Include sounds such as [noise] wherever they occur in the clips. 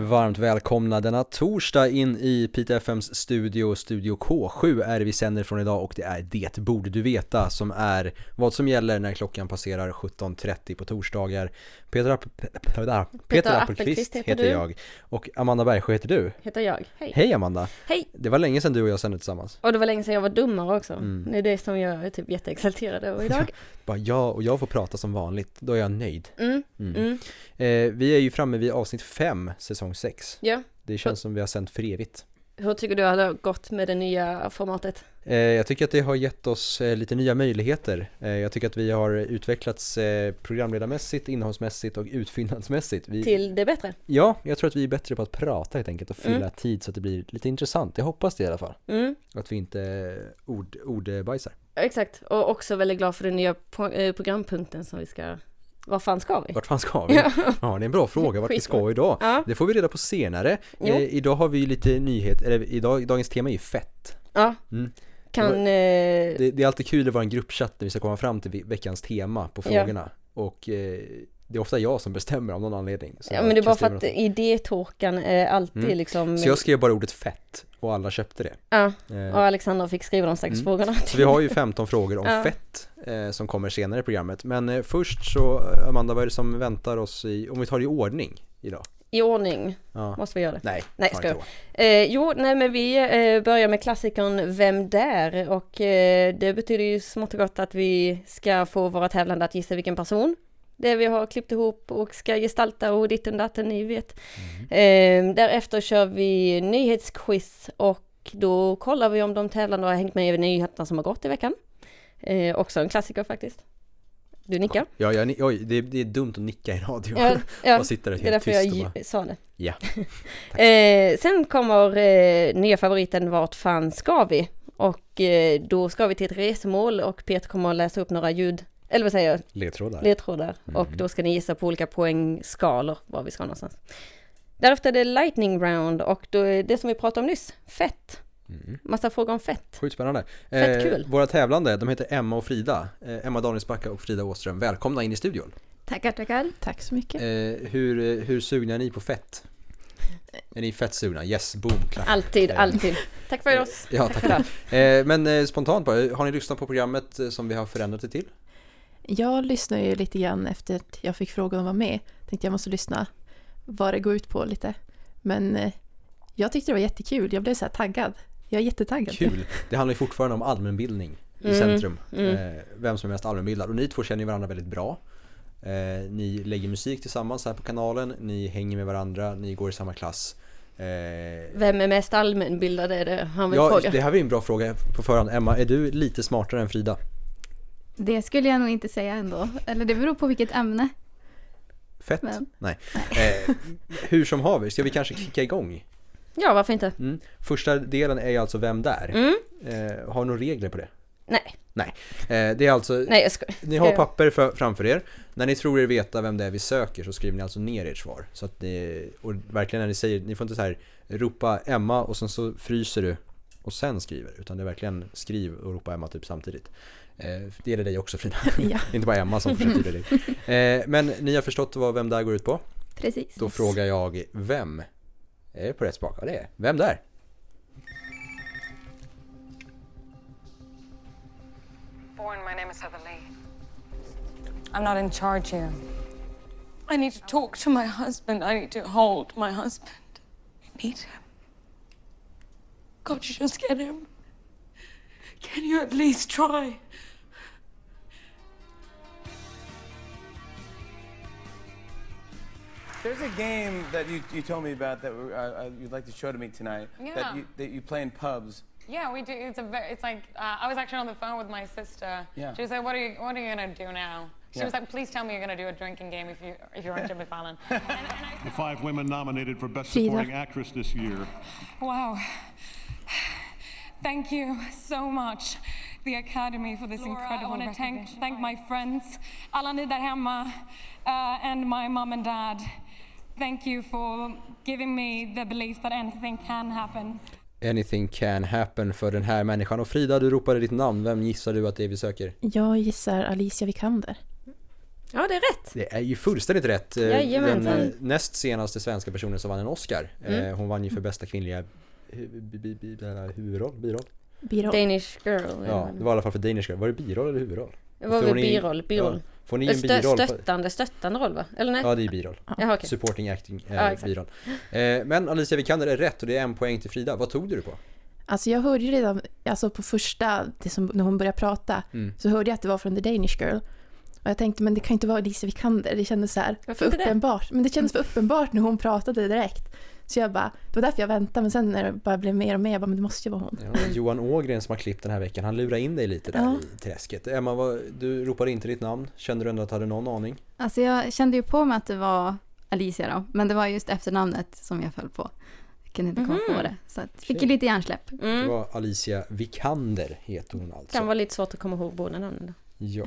Varmt välkomna denna torsdag in i Pite FMs studio, Studio K7 är det vi sänder från idag och det är Det borde du veta som är vad som gäller när klockan passerar 17.30 på torsdagar. Peter, App Peter, Peter Appelqvist heter, heter jag och Amanda Bergsjö heter du. Heter jag. Hej. Hej Amanda! Hej. Det var länge sedan du och jag sände tillsammans. Och det var länge sedan jag var dummare också. Mm. Det är det som jag är typ jätteexalterad över idag. [laughs] Bara jag och jag får prata som vanligt, då är jag nöjd. Mm. Mm. Mm. Eh, vi är ju framme vid avsnitt 5, säsong 6. Ja. Det känns som vi har sänt för evigt. Hur tycker du att det har gått med det nya formatet? Eh, Jag tycker att det har gett oss eh, lite nya möjligheter. Eh, Jag tycker att vi har utvecklats programledarmässigt, innehållsmässigt och utfyllnadsmässigt. Vi, Till det bättre? Ja, jag tror att vi är bättre på att prata helt enkelt och fylla Mm. tid så att det blir lite intressant. Jag hoppas det i alla fall. Mm. Att vi inte ord, ordbajsar. Exakt. Och också väldigt glad för den nya programpunkten som vi ska... Vad fan ska vi? Vart fan ska vi? Ja. Ja, det är en bra fråga. Vart vi ska idag? Ja. Det får vi reda på senare. Eh, idag har vi lite nyheter, eller idag, dagens tema är ju fett. Ja. Mm. Kan... Eh, Det, det är alltid kul att vara en gruppchatt när vi ska komma fram till ve- veckans tema på frågorna. Och eh, det är ofta jag som bestämmer av någon anledning. Ja men det är bara för att idétorkan är alltid Mm. liksom... Så jag skrev bara ordet fett och alla köpte det. Ja. Eh, Och Alexandra fick skriva de stackars Mm. frågorna. Så vi har ju 15 frågor om [laughs] Ja. fett eh, som kommer senare i programmet. Men eh, först så, Amanda, vad är det som väntar oss i, om vi tar det i ordning idag? I ordning Ja. måste vi göra det. Nej, Nej, ska jag. Eh, jo, nej men vi eh, börjar med klassikern Vem där? Och eh, det betyder ju smått och gott att vi ska få våra tävlande att gissa vilken person det vi har klippt ihop och ska gestalta och ditten datten, ni vet. Eh, därefter kör vi nyhetsquiz och då kollar vi om de tävlande har hängt med i nyheterna som har gått i veckan. Eh, också en klassiker faktiskt. Du nickar? Ja, jag, oj, det, det är dumt att nicka i radio. Ja, ja. Bara sitta där Det är helt därför jag tyst och bara, sa det. Ja, [laughs] eh, sen kommer eh, nya favoriten Vart fan ska vi? Och eh, då ska vi till ett resmål och Peter kommer att läsa upp några ljud, eller vad säger jag, ledtrådar. ledtrådar. Och då ska ni gissa på olika poängskalor var vi ska någonstans. Därefter är det lightning round och då är det som vi pratade om nyss, fett. Massa frågor om fett. Sjukt spännande. Fett kul. Våra tävlande, de heter Emma och Frida. Eh, Emma Danielsbacka och Frida Åström. Välkomna in i studion. Tackar, tackar. Tack så mycket. Eh, hur, eh, hur sugna är ni på fett? Är ni fett sugna? Yes, boom, klapp. Alltid, Eh, alltid. [laughs] Tack för oss. Ja, tack. Eh, men eh, spontant bara, har ni lyssnat på programmet eh, som vi har förändrat det till? Jag lyssnar ju lite grann efter att jag fick frågan om att vara med. Tänkte jag måste lyssna vad det går ut på lite. Men eh, jag tyckte det var jättekul. Jag blev så här taggad. Jag är jättetaggad. Kul. [laughs] Det handlar ju fortfarande om allmänbildning i Mm, centrum. mm. Eh, vem som är mest allmänbildad. Och ni två känner ju varandra väldigt bra. Eh, ni lägger musik tillsammans här på kanalen, ni hänger med varandra, ni går i samma klass. Vem är mest allmänbildad är det han vill ja, fråga. det här ju en bra fråga på förhand. Emma, är du lite smartare än Frida? Det skulle jag nog inte säga ändå. Eller det beror på vilket ämne. Fett? Men- Nej. Eh, hur som haver, ska vi kanske kicka igång? Ja, varför inte? Mm. Första delen är ju alltså Vem där? Mm. Eh, har du några regler på det? Nej, Nej. Eh, det är alltså, nej jag ska... ni har papper för, framför er. När ni tror er veta vem det är vi söker så skriver ni alltså ner ert svar. Så att ni, och verkligen när ni säger, ni får inte så här ropa Emma och sen så fryser du och sen skriver. Utan det är verkligen skriv och ropa Emma typ samtidigt. Eh, det gäller dig också Frida. [laughs] Ja. Inte bara Emma som försöker dig. [laughs] Eh, men ni har förstått vad Vem där går ut på? Precis. Då frågar jag vem? Är det på rätt spak? Ja det är Vem där? Born, my name is Heather Lee. I'm not in charge here. I need to talk to my husband. I need to hold my husband. I need him. God, just get him. Can you at least try? There's a game that you, you told me about that uh, uh, you'd like to show to me tonight. Yeah. That you that you play in pubs. Yeah, we do. It's a very. It's like uh, I was actually on the phone with my sister. Yeah. She was like, "What are you What are you gonna do now?" She was like, please tell me you're going to do a drinking game if, you, if you're on Jimmy [laughs] Fallon. And, and I, The five women nominated for Best Frida. Supporting Actress this year. wow. Thank you so much, the Academy, for this incredible I want to thank, thank my friends, alla ni där hemma, uh, and my mom and dad. Thank you for giving me the belief that anything can happen. Anything can happen för den här människan. Och Frida, du ropade ditt namn. Vem gissar du att det är vi söker? Jag gissar Alicia Vikander. Ja, det är rätt. Det är ju fullständigt rätt. Eh, Jajamensan. Den eh, näst senaste svenska personen som vann en Oscar. Eh, Mm. Hon vann ju för bästa kvinnliga huvudroll, biroll. Biroll. Danish girl. Ja, det var i alla fall för Danish Girl. Var det biroll eller huvudroll? Det var väl biroll, biroll. Ja. Får ni en Stö- biroll? Stöttande, stöttande roll va? Eller nej? Ja, det är biroll. Okej. Supporting acting eh, Ja, biroll. Eh, men Alicia Vikander är rätt och det är en poäng till Frida. Vad tog du det på? Alltså jag hörde ju redan, alltså på första, det som, när hon började prata, Mm. så hörde jag att det var från The Danish Girl. Och jag tänkte, men det kan ju inte vara Alicia Vikander. Det kändes så här, för inte det? uppenbart. Men det kändes för uppenbart när hon pratade direkt. Så jag bara, det var därför jag väntade. Men sen när det bara blev mer och mer, jag bara, men det måste ju vara hon. Ja, Johan Ågren som har klippt den här veckan, han lurar in dig lite där Ja. i träsket. Emma, vad, du ropade inte ditt namn. Kände du ändå att du hade någon aning? Alltså jag kände ju på mig att det var Alicia då, men det var just efternamnet som jag föll på. Jag kunde inte komma Mhm. på det, så att fick ju lite hjärnsläpp. Det Mm. var Alicia Vikander, heter hon alltså. Kan vara lite svårt att komma ihåg båda namnen då. Ja.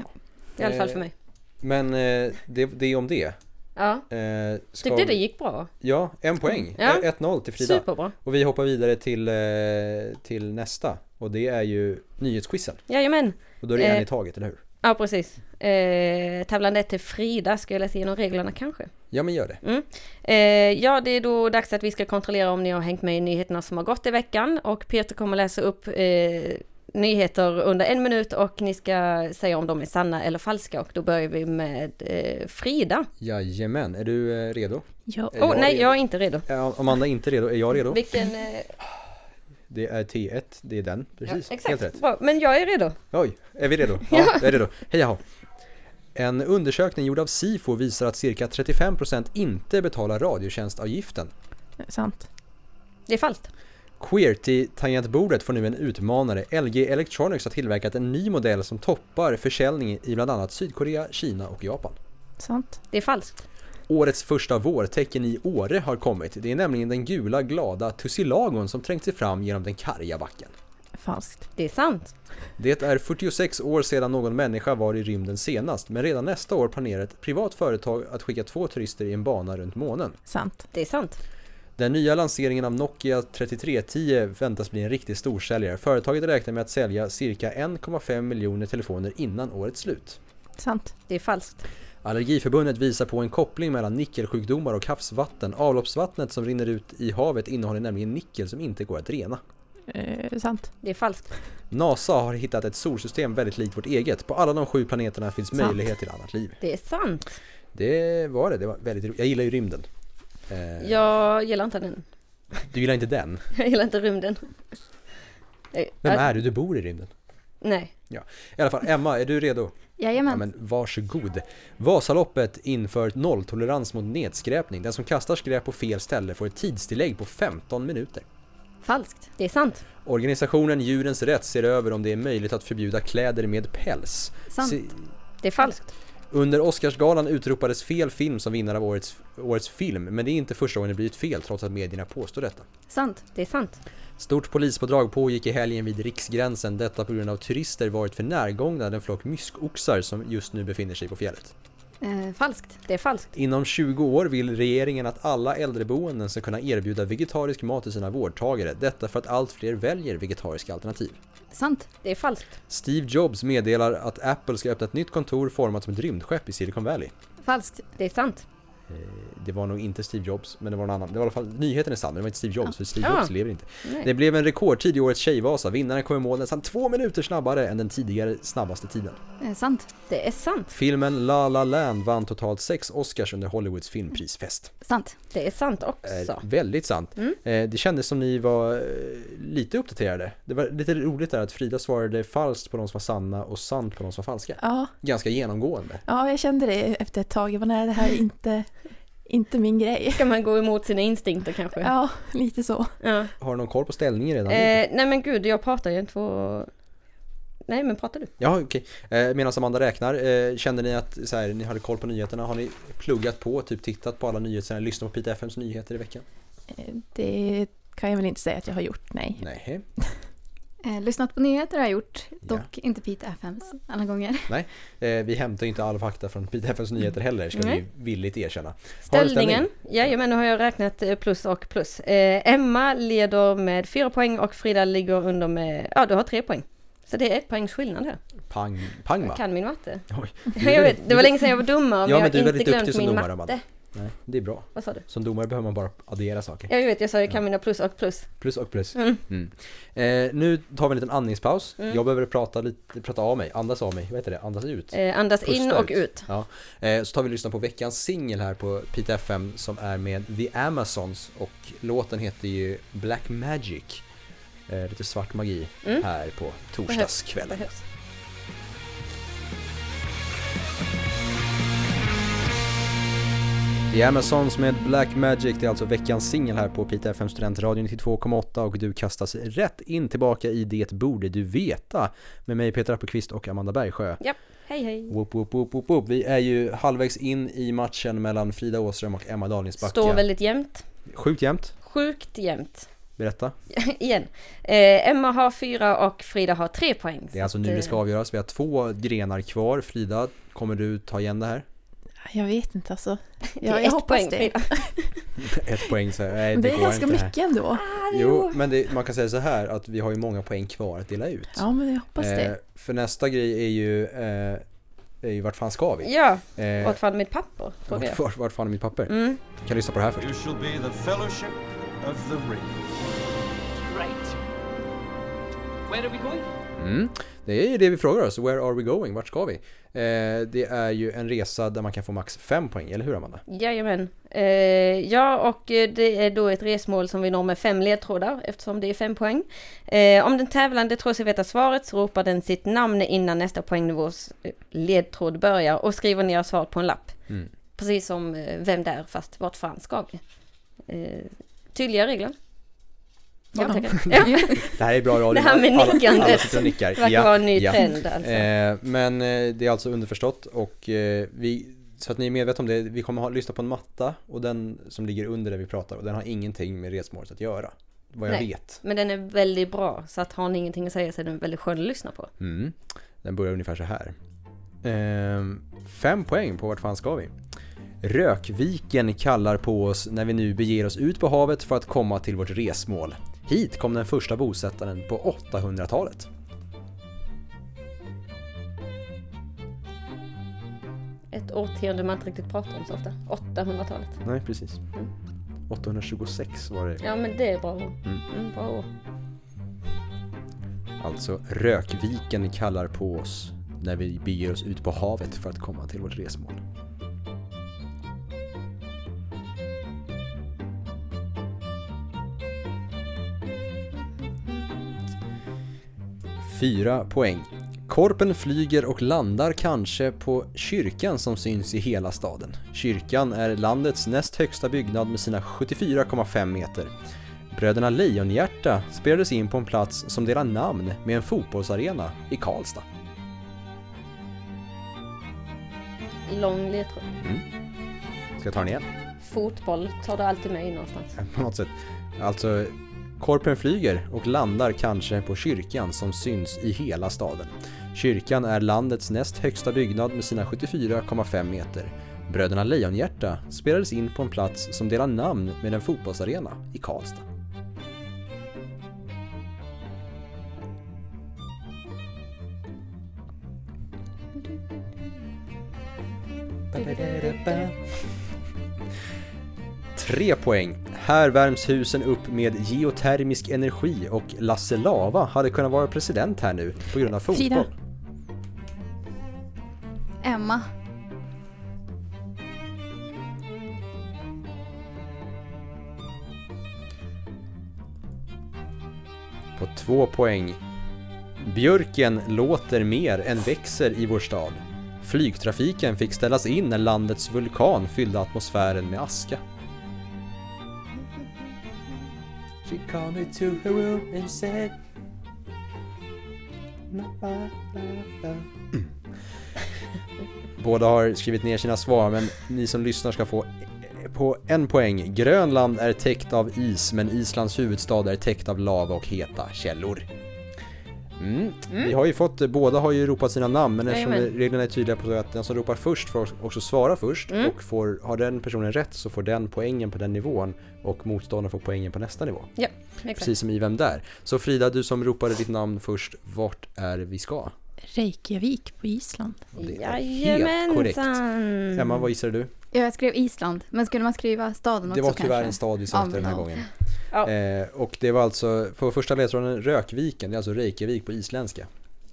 I alla fall för Eh, mig. Men eh, det, det är om det. Ja. Eh, ska Tyckte det gick bra. Ja, en poäng. Ja. Eh, 1-0 till Frida. Superbra. Och vi hoppar vidare till, eh, till nästa. Och det är ju nyhetsquizen. Jajamän. Och då är det en Eh, i taget, eller hur? Ja, precis. Eh, tävlande ett till Frida. Ska jag läsa igenom reglerna kanske? Ja, men gör det. Mm. Eh, ja, det är då dags att vi ska kontrollera om ni har hängt med i nyheterna som har gått i veckan. Och Peter kommer läsa upp eh, nyheter under en minut och ni ska säga om de är sanna eller falska. Och då börjar vi med eh, Frida. Jajamän, är du eh, redo? Ja. Är Åh jag nej, redo? jag är inte redo. Ja, Amanda är inte redo, är jag redo? Vilken... Eh, Det är T1, det är den, ja, precis. exakt, Helt rätt. bra. Men jag är redo. Oj, är vi redo? [laughs] Ja, jag är redo. Hej jaha. En undersökning gjord av Sifo visar att cirka 35% inte betalar radiotjänstavgiften. Sant. Det är falskt. QWERTY-tangentbordet får nu en utmanare. LG Electronics har tillverkat en ny modell som toppar försäljningen i bland annat Sydkorea, Kina och Japan. Sant. Det är falskt. Årets första vårtecken i Åre har kommit. Det är nämligen den gula glada tussilagon som trängt sig fram genom den karga backen. Falskt. Det är sant. Det är 46 år sedan någon människa var i rymden senast, men redan nästa år planerar ett privat företag att skicka två turister i en bana runt månen. Sant. Det är sant. Den nya lanseringen av Nokia 3310 väntas bli en riktig storsäljare. Företaget räknar med att sälja cirka 1,5 miljoner telefoner innan årets slut. Sant. Det är falskt. Allergiförbundet visar på en koppling mellan nickelsjukdomar och havsvatten. Avloppsvattnet som rinner ut i havet innehåller nämligen nickel som inte går att rena. Eh, sant. Det är falskt. NASA har hittat ett solsystem väldigt likt vårt eget. På alla de sju planeterna finns Sant. möjlighet till annat liv. Det är sant. Det var det, det var väldigt. Jag gillar ju rymden. Eh, Jag gillar inte den. Du gillar inte den? [laughs] Jag gillar inte rymden. Eh, Vem är du? Du bor i rymden. Nej. Ja. I alla fall, Emma, är du redo? Ja Jajamän. men varsågod. Vasaloppet inför nolltolerans mot nedskräpning. Den som kastar skräp på fel ställe får ett tidstillägg på 15 minuter. Falskt. Det är sant. Organisationen Djurens Rätt ser över om det är möjligt att förbjuda kläder med päls. Sant. Se- Det är falskt. Under Oscarsgalan utropades fel film som vinnare av årets, årets film, men det är inte första gången det blivit fel trots att medierna påstår detta. Sant. Det är sant. Stort polispådrag pågick i helgen vid Riksgränsen, detta på grund av turister varit för närgångna den flock myskoxar som just nu befinner sig på fjället. Eh, falskt. Det är falskt. Inom 20 år vill regeringen att alla äldreboenden ska kunna erbjuda vegetarisk mat till sina vårdtagare, detta för att allt fler väljer vegetariska alternativ. Sant. Det är falskt. Steve Jobs meddelar att Apple ska öppna ett nytt kontor format som ett rymdskepp i Silicon Valley. Falskt. Det är sant. Eh, Det var nog inte Steve Jobs, men det var någon annan. Det var i alla fall, nyheten är sann, det var inte Steve Jobs, för Steve. Jobs lever inte. Nej. Det blev en rekordtid i årets Tjejvasa. Vinnaren kom i mål nästan två minuter snabbare än den tidigare snabbaste tiden. Eh, sant. Det är sant. Filmen La La Land vann totalt sex Oscars under Hollywoods filmprisfest. Sant. Det är sant Eh, också. väldigt sant. Mm. Eh, det kändes som ni var eh, lite uppdaterade. Det var lite roligt där att Frida svarade falskt på de som var sanna och sant på de som var falska. Ja. Ganska genomgående. ja, jag kände det efter ett tag. Jag var nej, det här är inte, inte min grej. Ska man gå emot sina instinkter kanske? Ja, lite så. Ja. Har du någon koll på ställningen redan? Eh, nej men gud, jag pratar ju inte två... Nej, men pratar du? Ja, okej. Eh, Medan Amanda räknar, eh, kände ni att så här, ni hade koll på nyheterna? Har ni pluggat på, typ tittat på alla nyheter, lyssnat på Pite FMs nyheter i veckan? Eh, Det kan jag väl inte säga att jag har gjort, nej. Nej. Eh, lyssnat på nyheter har jag gjort, dock inte Pete FMs alla gånger. Nej, eh, vi hämtar inte all fakta från Pite FMs nyheter heller, ska Nej. vi villigt erkänna. Ställningen, jajamän, nu har jag räknat eh, plus och plus. Eh, Emma leder med fyra poäng och Frida ligger under med, ja du har tre poäng. Så det är ett poängs skillnad här. Pang, pang va? Jag kan min matte. Oj. [laughs] Jag vet, det var länge sedan jag var domare, men Ja jag men du är har inte väldigt glömt duktig som min domare matte. Nej, det är bra. Vad sa du? Som domare behöver man bara addera saker. Ja, jag vet, jag sa jag kan mina plus och plus. Plus och plus. Mm. Mm. Eh, nu tar vi en liten andningspaus. Mm. Jag behöver prata lite, prata av mig, andas av mig, vad heter det? Andas ut? Eh, andas in Pusta och ut. Ja. Eh, så tar vi och lyssnar på veckans singel här på Pete FM som är med The Amazons och låten heter ju Black Magic. Eh, lite svart magi Mm. här på torsdagskvällen. Behövs. The Amazons med Black Magic, det är alltså veckans singel här på Pite FM Studentradio 92,8 och du kastas rätt in tillbaka i Det borde du veta med mig Peter Appelqvist och Amanda Bergsjö. Japp, hej hej. Whoop, whoop, whoop, whoop, whoop. Vi är ju halvvägs in i matchen mellan Frida Åström och Emma Dalinsbacka. Står väldigt jämnt. Sjukt jämnt. Sjukt jämnt. Berätta. [laughs] Igen. Eh, Emma har fyra och Frida har tre poäng. Det är alltså Så nu det ska avgöras. Vi har två grenar kvar. Frida, kommer du ta igen det här? Jag vet inte alltså. [laughs] Det Jag, är jag ett hoppas poäng, det. [laughs] Ett poäng så nej, Men det, det är ganska inte här. mycket ändå. Jo, men det, man kan säga så här att vi har ju många poäng kvar att dela ut. Ja, men jag hoppas det. För nästa grej är ju, eh, är ju vart fan ska vi? Ja, Eh, vart fan mitt papper? vart, vart, vart fan är mitt papper? Mm. Vi kan lyssna på det här först. You shall be the fellowship of the ring. Right. Where are we going? Mm. Det är ju det vi frågar oss, where are we going? Vart ska vi? Eh, det är ju en resa där man kan få max fem poäng, eller hur Amanda? Jajamän. Eh, ja, och eh, det är då ett resmål som vi når med fem ledtrådar eftersom det är fem poäng. Eh, om den tävlande tror sig veta svaret så ropar den sitt namn innan nästa poängnivås eh, ledtråd börjar och skriver ner svaret på en lapp. Mm. Precis som eh, Vem där? fast vart fan ska vi? Eh, tydliga regler. Ja, Ja. ja. [laughs] Det här är bra radio. Det här med Alla- alla nickandet sitter och nickar. verkar vara en ny trend alltså. Eh, men eh, det är alltså underförstått och eh, vi, så att ni är medvetna om det, vi kommer ha, lyssna på en matta och den som ligger under där vi pratar och den har ingenting med resmålet att göra. Vad jag Nej, vet. Men den är väldigt bra så att har ni ingenting att säga så är den väldigt skön att lyssna på. Mm. Den börjar ungefär så här. Ehm, fem poäng på vart fan ska vi? Rökviken kallar på oss när vi nu beger oss ut på havet för att komma till vårt resmål. Hit kom den första bosättaren på 800-talet. Ett årtionde man inte riktigt pratar om så ofta. 800-talet. Nej, precis. 826 var det. Ja men det är bra år. Mm. Mm, bra år. Alltså Rökviken kallar på oss när vi beger oss ut på havet för att komma till vårt resmål. Fyra poäng. Korpen flyger och landar kanske på kyrkan som syns i hela staden. Kyrkan är landets näst högsta byggnad med sina 74,5 meter. Bröderna Lejonhjärta spelades in på en plats som delar namn med en fotbollsarena i Karlstad. Lång ledtråd. Mm. Ska jag ta den igen? Fotboll tar du alltid med in någonstans. [laughs] På något sätt. Alltså, Korpen flyger och landar kanske på kyrkan som syns i hela staden. Kyrkan är landets näst högsta byggnad med sina 74,5 meter. Bröderna Lejonhjärta spelades in på en plats som delar namn med en fotbollsarena i Karlstad. Tre poäng. Här värms husen upp med geotermisk energi och Lasse Lava hade kunnat vara president här nu på grund av fotboll. Frida. Emma. På två poäng. Björken låter mer än växer i vår stad. Flygtrafiken fick ställas in när landets vulkan fyllde atmosfären med aska. She called me to her room and said [laughs] Båda har skrivit ner sina svar men ni som lyssnar ska få på en poäng. Grönland är täckt av is men Islands huvudstad är täckt av lava och heta källor. Mm. Vi har ju fått, båda har ju ropat sina namn men eftersom Jajamän. reglerna är tydliga på att den som ropar först får också svara först Mm. och får, har den personen rätt så får den poängen på den nivån och motståndaren får poängen på nästa nivå. Ja, exakt. Precis som i Vem där? Så Frida, du som ropade ditt namn först, vart är vi ska? Reykjavik på Island. Det är helt korrekt. Jajamensan! Emma, vad gissade du? Ja, jag skrev Island, men skulle man skriva staden också Det var tyvärr kanske? en stad vi sökte Ja, den här ja. gången. Ja. Eh, och det var alltså, på första ledtråden Rökviken, det är alltså Reykjavik på isländska.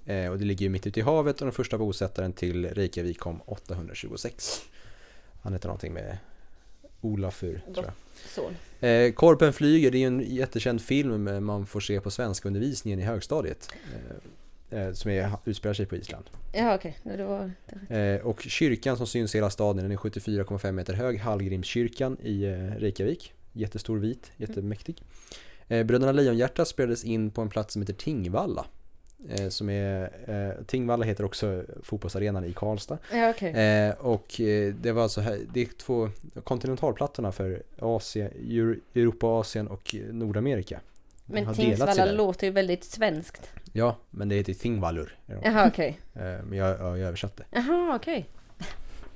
Eh, och det ligger ju mitt ute i havet och den första bosättaren till Reykjavik kom 826. Han heter någonting med Olafur, tror jag. Son. Eh, Korpen flyger, det är ju en jättekänd film man får se på svenska undervisningen i högstadiet. Eh, som är, utspelar sig på Island. Ja, okej. Okay. Var... Eh, och kyrkan som syns i hela staden, den är 74,5 meter hög, Hallgrimskyrkan i eh, Reykjavik. Jättestor vit, jättemäktig. Eh, Bröderna Lejonhjärta spelades in på en plats som heter Tingvalla. Eh, som är, eh, Tingvalla heter också fotbollsarenan i Karlstad. Ja. Eh, och eh, det var alltså det är två kontinentalplattorna för Asien, Euro- Europa, Asien och Nordamerika. Men Tingsvalla låter ju väldigt svenskt. Ja, men det heter Tingvallur. Jaha, okej. Eh, Men jag, jag översatte. Jaha, okej.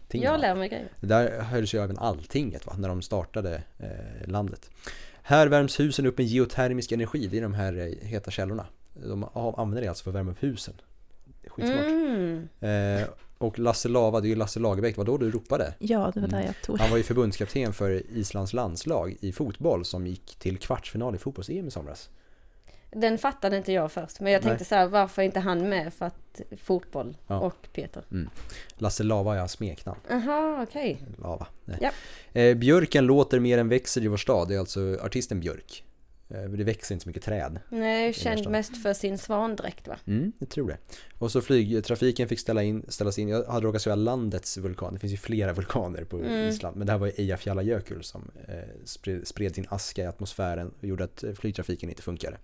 Tingvalla. Jag lär mig grejer. Där hölls ju även Alltinget va, när de startade eh, landet. Här värms husen upp med geotermisk energi, det är de här eh, heta källorna. De använder det alltså för att värma upp husen. Skitsmart. Mm. Eh, och Lasse Lava, det är ju Lasse Lagerbäck, vad då du ropade? Ja, det var där jag tog. Han var ju förbundskapten för Islands landslag i fotboll som gick till kvartsfinal i fotbolls-EM i somras. Den fattade inte jag först. Men jag tänkte Nej. så här, varför inte han med? För att fotboll Ja. och Peter. Mm. Lasse Lava är hans smeknamn. Jaha, okej. Lava. Nej. Ja. Eh, björken låter mer än växer i vår stad, det är alltså artisten Björk. Eh, det växer inte så mycket träd. Nej, känd mest för sin svandräkt va? Mm, jag tror det. Och så flygtrafiken fick ställa in, ställas in, jag hade råkat säga landets vulkan, det finns ju flera [laughs] vulkaner på Mm. Island, men det här var Eyjafjallajökull som eh, spred, sin aska i atmosfären och gjorde att eh, flygtrafiken inte funkade.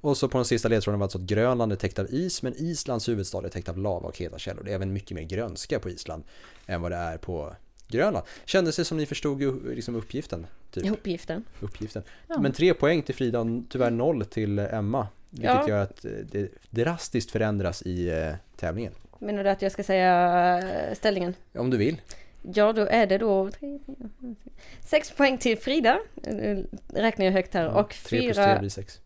Och så på den sista ledtråden var alltså att Grönland är täckt av is, men Islands huvudstad är täckt av lava och heta källor. Det är även mycket mer grönska på Island än vad det är på Grönland. Kändes det som ni förstod liksom uppgiften? Typ. Uppgiften. uppgiften. Ja. Men tre poäng till Frida och tyvärr noll till Emma. Vilket Ja. gör att eh, det drastiskt förändras i eh, tävlingen. Menar du att jag ska säga eh, ställningen? Om du vill. Ja, då är det då sex. poäng till Frida. Nu räknar jag högt här. och tre plus fyra... tre blir sex.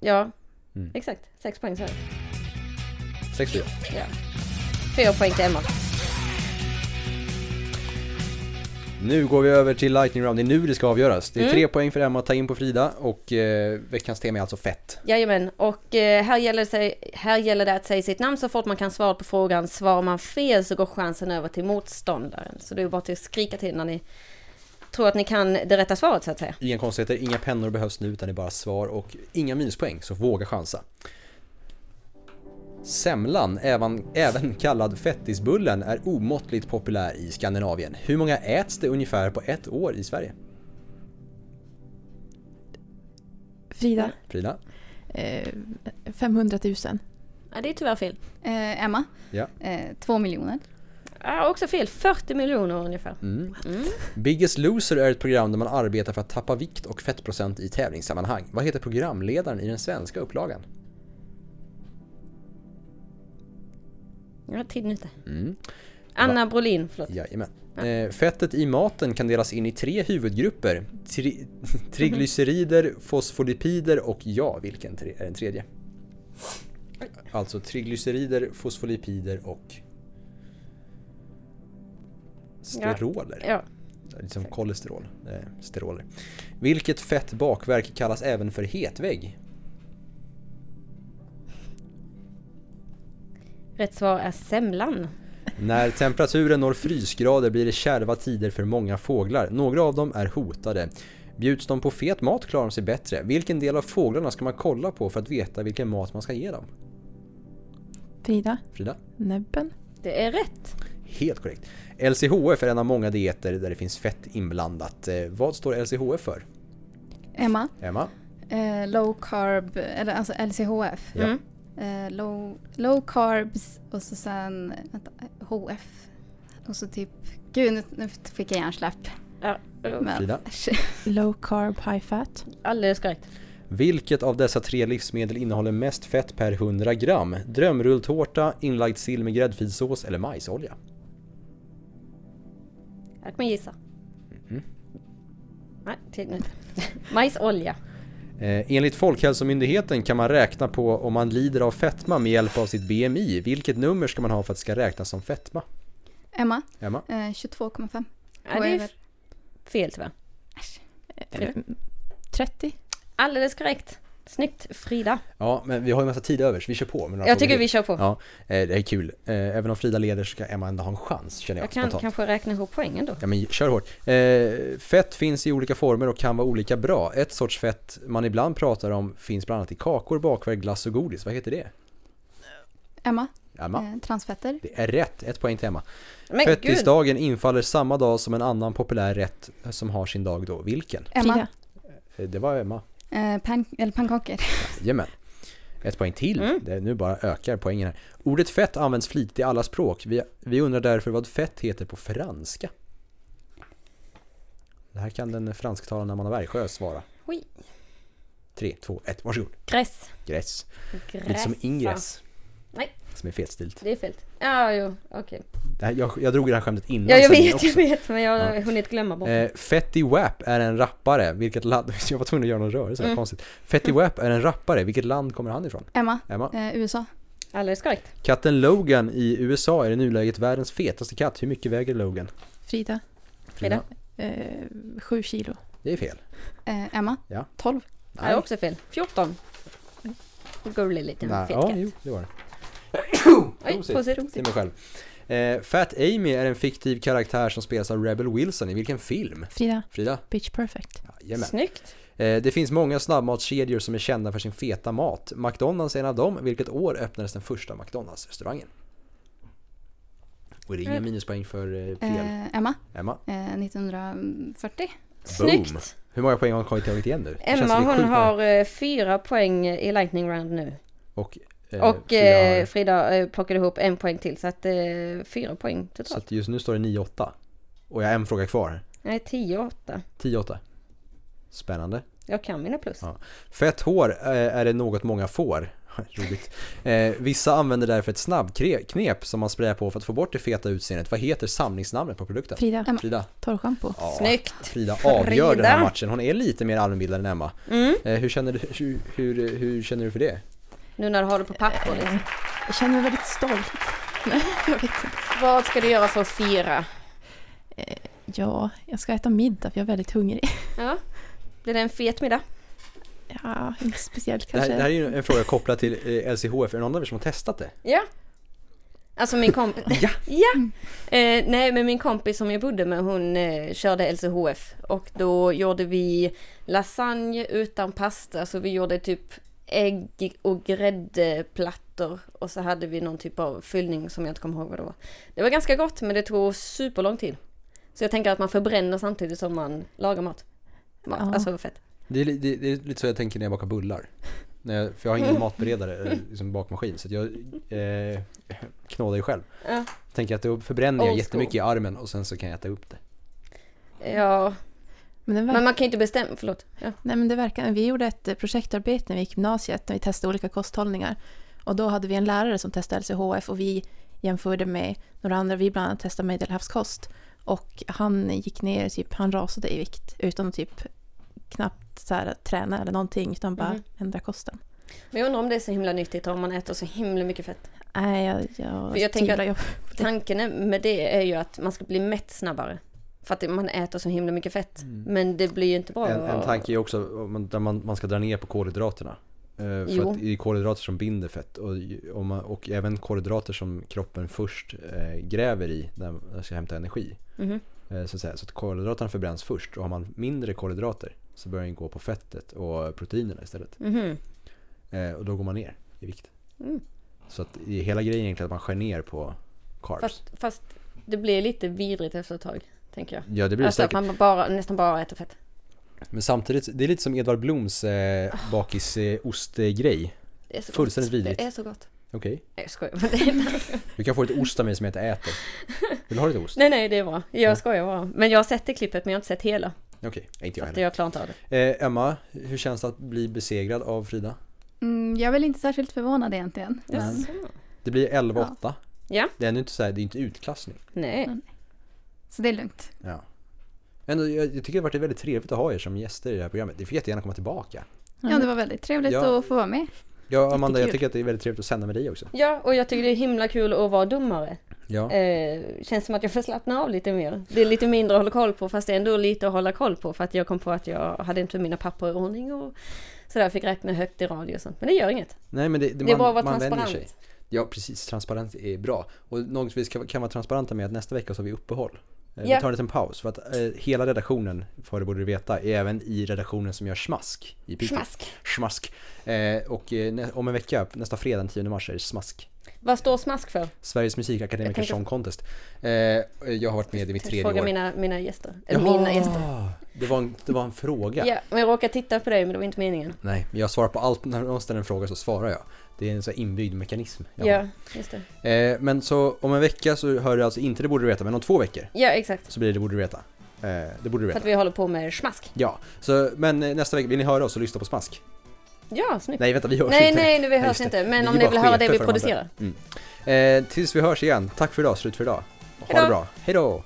Ja, Mm. exakt. Sex poäng så här. Sex fyra. Ja. Fyra poäng till Emma. Nu går vi över till Lightning Round. Det är nu det ska avgöras. Det är Mm. tre poäng för Emma att ta in på Frida och eh, veckans tema är alltså fett. Jajamän, och eh, här, gäller sig, här gäller det att säga sitt namn så fort man kan svara på frågan. Svarar man fel så går chansen över till motståndaren. Så det är bara till att skrika till när ni tror att ni kan det rätta svaret så att säga. Inga konstigheter, inga pennor behövs nu utan det är bara svar och inga minuspoäng, så våga chansa. Semlan, även, även kallad fettisbullen, är omåttligt populär i Skandinavien. Hur många äts det ungefär på ett år i Sverige? Frida, Frida? eh, 500 000. Ja, det är tyvärr fel. Eh, Emma, Ja. eh, två miljoner. Ja, också fel. 40 miljoner ungefär. Mm. Mm. Biggest Loser är ett program där man arbetar för att tappa vikt och fettprocent i tävlingssammanhang. Vad heter programledaren i den svenska upplagan? Jag har tiden ute. Mm. Anna Brolin, förlåt. Jajamän. Eh, fettet i maten kan delas in i tre huvudgrupper. Tri [laughs] triglycerider, fosfolipider och ja, vilken tre- är den tredje? Alltså triglycerider, fosfolipider och steroler. Ja. Liksom kolesterol, eh, steroler. Vilket fett bakverk kallas även för hetvägg? Rätt svar är semlan. När temperaturen når frysgrader blir det kärva tider för många fåglar. Några av dem är hotade. Bjuds de på fet mat klarar de sig bättre. Vilken del av fåglarna ska man kolla på för att veta vilken mat man ska ge dem? Frida, Frida? näbben. Det är rätt. Helt korrekt. LCHF är en av många dieter där det finns fett inblandat. Eh, vad står LCHF för? Emma, Emma? eh, low carb, eller alltså LCHF. Ja. Mm. Eh, low, low carbs och så sen vänta, HF. Och så typ, gud nu, nu fick jag hjärnsläpp. Ja, Men-? [laughs] Low carb, high fat. Alldeles korrekt. Vilket av dessa tre livsmedel innehåller mest fett per 100 gram? Drömrulltårta, inlagd sill med gräddfilsås eller majsolja? Kan man gissa. Mhm. Nej, tid nu. [laughs] Majsolja. Eh, enligt Folkhälsomyndigheten kan man räkna på om man lider av fetma med hjälp av sitt BMI. Vilket nummer ska man ha för att det ska räknas som fetma? Emma, Emma? eh, 22,5. Ja, det är fel tyvärr. Eh, 30. Alldeles korrekt. Snyggt Frida. Ja, men vi har ju massa tid över så vi kör på med några Jag tycker vi kör på. Ja, eh, det är kul. Eh, Även om Frida leder så ska Emma ändå ha en chans känner jag, Jag kan spontant. kanske räkna ihop poängen då. Ja men kör hårt. Eh, fett finns i olika former och kan vara olika bra. Ett sorts fett man ibland pratar om finns bland annat i kakor, bakverk, glass och godis. Vad heter det? Emma, Emma? transfetter. Det är rätt, ett poäng till Emma. Men Fettisdagen infaller samma dag som en annan populär rätt som har sin dag då. Vilken? Emma, Frida. Det var Emma. Eh, pan, eller pannkakor. [laughs] Jajamän. Ett poäng till. Mm. Det nu bara ökar poängen här. Ordet fett används flitigt i alla språk. Vi, vi undrar därför vad fett heter på franska. Det här kan den fransktalande Amanda Bergsjö svara. Oj. 3, 2, 1, varsågod. Gräs. Gräs. Lite som ingress. Nej. Som är fetstilt. Det är fel. Ja, jo, okej. Det här, jag, jag drog det här skämtet innan Ja, jag vet, också. jag vet, men jag har Ja. hunnit glömma bort Eh, Fetty Wap är en rappare, vilket land... [laughs] Jag var tvungen att göra någon rörelse, Mm. konstigt. Fetty Wap är en rappare, vilket land kommer han ifrån? Emma, Emma? eh, USA. Alldeles korrekt. Katten Logan i USA är i nuläget världens fetaste katt. Hur mycket väger Logan? Frida. Frida. Eh, sju kilo. Det är fel. Eh, Emma, Ja. 12. Det är också fel. 14. Gullig liten Nej, fet ja, katt. jo, det var det. Oj, Prosit prosit. till mig själv. Eh, Fat Amy är en fiktiv karaktär som spelas av Rebel Wilson i vilken film? Frida. Frida? Pitch perfect. Jajamän. Snyggt. Eh, det finns många snabbmatskedjor som är kända för sin feta mat. McDonalds är en av dem. Vilket år öppnades den första McDonalds-restaurangen? Och det är inga Mm. minuspoäng för eh, fel. Eh, Emma, Emma? eh, 1940. Boom! Hur många poäng har hon tagit igen nu? Emma hon har eh, fyra poäng i Lightning Round nu. Och, eh, Och Frida eh, har- Frida eh, plockade ihop en poäng till så att eh, fyra poäng Så totalt. att just nu står det 9-8. Och jag har en fråga kvar. Nej, 10-8. 10-8. Spännande. Jag kan mina plus. Ja. Fett hår eh, är det något många får. [laughs] Roligt. Eh, vissa använder därför ett snabbknep som man sprayar på för att få bort det feta utseendet. Vad heter samlingsnamnet på produkten? Frida. Emma. Frida. Torrschampo. Ja, Snyggt. Frida Frida. avgör den här matchen. Hon är lite mer allmänbildad än Emma. Mm. Eh, hur, känner du, hur, hur, hur känner du för det? Nu när du har det på papper liksom. Jag känner mig väldigt stolt. [laughs] Nej, jag vet inte. Vad ska du göra för att fira? Eh, Ja, jag ska äta middag för jag är väldigt hungrig. [laughs] Ja. Blir det en fet middag? Ja, inte speciellt Det här, kanske. det här är ju en fråga kopplad till eh, LCHF. Är det någon av er som har testat det? Ja. Alltså min kompis... [laughs] ja! ja. Eh, nej men min kompis som jag bodde med hon eh, körde LCHF och då gjorde vi lasagne utan pasta så vi gjorde typ ägg och gräddplattor och så hade vi någon typ av fyllning som jag inte kommer ihåg vad det var. Det var ganska gott men det tog superlång tid. Så jag tänker att man förbränner samtidigt som man lagar mat. mat Ja. Alltså fett. Det är, det, det är lite så jag tänker när jag bakar bullar. När jag, för jag har ingen [laughs] matberedare eller liksom bakmaskin så att jag eh, knådar ju själv. Ja. Tänker att då förbränner jag jättemycket i armen och sen så kan jag äta upp det. Ja, Men, verkar... men man kan ju inte bestämma, förlåt. Ja. Nej men det verkar, vi gjorde ett eh, projektarbete när vi gick gymnasiet när vi testade olika kosthållningar. Och då hade vi en lärare som testade LCHF och vi jämförde med några andra, vi bland annat testade medelhavskost. Och han gick ner, typ, han rasade i vikt utan att typ knappt så här, träna eller någonting utan bara Mhm. ändra kosten. Men jag undrar om det är så himla nyttigt om man äter så himla mycket fett. Nej, jag, jag, För jag tänker att tanken med det är ju att man ska bli mätt snabbare. För att man äter så himla mycket fett. Men det blir ju inte bra. En, en tanke är också om man- där man, man ska dra ner på kolhydraterna. Eh, för Jo. att det är kolhydrater som binder fett och, och, man, och även kolhydrater som kroppen först eh, gräver i när man ska hämta energi. Mhm. Eh, så, att säga. så att kolhydraterna förbränns först och har man mindre kolhydrater så börjar den gå på fettet och proteinerna istället. Mhm. Eh, och då går man ner i vikt. Mm. Så att i- hela grejen är egentligen att man skär ner på carbs. Fast, fast det blir lite vidrigt efter ett tag, tänker jag. Ja, det blir det alltså säkert. att man bara, nästan bara äter fett. Men samtidigt, det är lite som Edvard Bloms eh, bakis eh, ostgrej. Det är så Fullständigt gott. vidrigt. Det är så gott. Okej. Nej jag skojar. Är... Du kan få lite ost av mig som jag inte äter. Vill du ha lite ost? nej nej det är bra. Jag skojar bara. Men jag har sett det klippet men jag har inte sett hela. Okej, inte jag Att heller. jag klarar inte av det. Eh, Emma, hur känns det att bli besegrad av Frida? Mm, jag är väl inte särskilt förvånad egentligen. Men, Jaså? Det blir 11-8. Ja. Det är ännu inte så här, det är inte utklassning. Nej. Så det är lugnt. Ja. Ändå, jag, jag tycker det har varit väldigt trevligt att ha er som gäster i det här programmet. Ni får jättegärna komma tillbaka. Ja, det var väldigt trevligt Ja. att få vara med. Ja, Amanda, jag Jättekul. tycker att det är väldigt trevligt att sända med dig också. Ja, och jag tycker det är himla kul att vara domare. Ja. Eh, känns som att jag får slappna av lite mer. Det är lite mindre att hålla koll på fast det är ändå lite att hålla koll på för att jag kom på att jag hade inte mina papper i ordning och sådär fick räkna högt i radio och sånt. Men det gör inget. Nej, men det, Det är bara att vara man vänjer transparent. sig. Ja, precis. Transparent är bra. Och något vi ska, kan vara transparenta med att nästa vecka så har vi uppehåll. Eh, Vi tar en liten paus för att eh, hela redaktionen, för det borde du veta, är även i redaktionen som gör Smask i Piteå. Smask. Smask. Eh, och om en vecka, nästa fredag den 10 mars är det Smask. Vad står smask för? Sveriges musikakademiker tänkte- Song Contest. Jag har varit med i mitt tredje Fråga år. mina, mina gäster. Eller mina gäster. det var, en, det var en fråga. Ja, men jag råkade titta på dig men det var inte meningen. Nej, jag svarar på allt, när någon ställer en fråga så svarar jag. Det är en sån här inbyggd mekanism. Ja, just det. Eh, men så om en vecka så hör du alltså inte Det borde du veta, men om två veckor Ja, exakt. så blir det Det borde du veta. Eh, det borde du För veta. att vi håller på med smask. Ja, så, men eh, nästa vecka, vill ni höra oss och lyssna på Smask? Ja, snyggt. Nej vänta, vi hörs Nej, inte. nej, nu vi Nej, hörs det. inte. Men Vi om ni vill höra det vi för producerar. Mm. Eh, tills vi hörs igen, tack för idag, slut för idag. Ha Hejdå. det bra, hejdå!